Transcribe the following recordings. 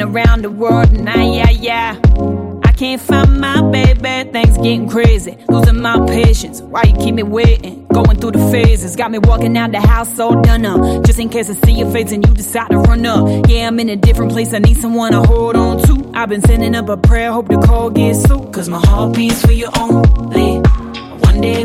around the world, and I, yeah, yeah. I can't find my baby, things getting crazy. Losing my patience, why you keep me waiting? Going through the phases, got me walking out the house all done up. Just in case I see your face and you decide to run up. Yeah, I'm in a different place, I need someone to hold on to. I've been sending up a prayer, hope the call gets through. Cause my heart beats for you only. One day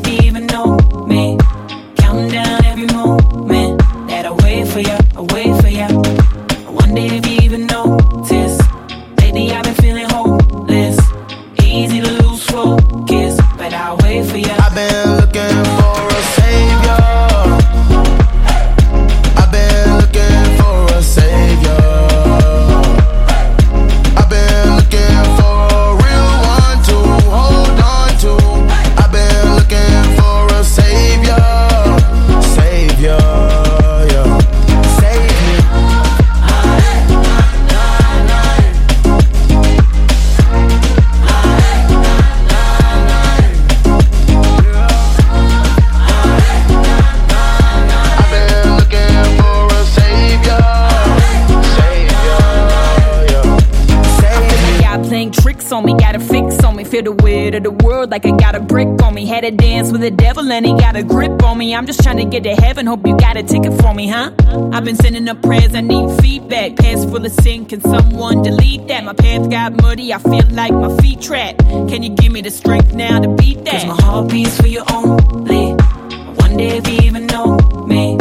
on me, got a fix on me. Feel the weight of the world like I got a brick on me. Had to dance with the devil and he got a grip on me. I'm just trying to get to heaven, hope you got a ticket for me, huh? I've been sending up prayers, I need feedback. Pants full of sin, can someone delete that? My path got muddy, I feel like my feet trapped. Can you give me the strength now to beat that? Cause my heart beats for you only. One day if you even know me,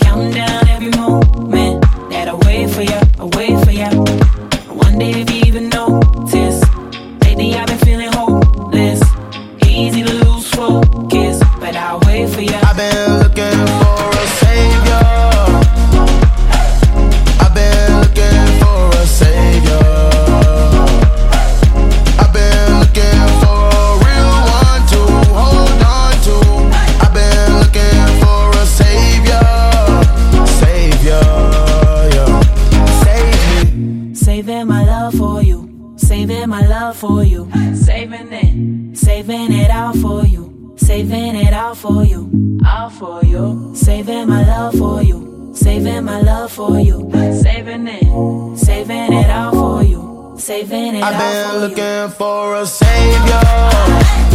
counting down every moment that I wait for you, I wait for you. One day for you, saving it, saving it all for you, saving it all for you, all for you, saving my love for you, saving my love for you, saving it, saving it all for you, saving it I've all been for you. looking for a savior.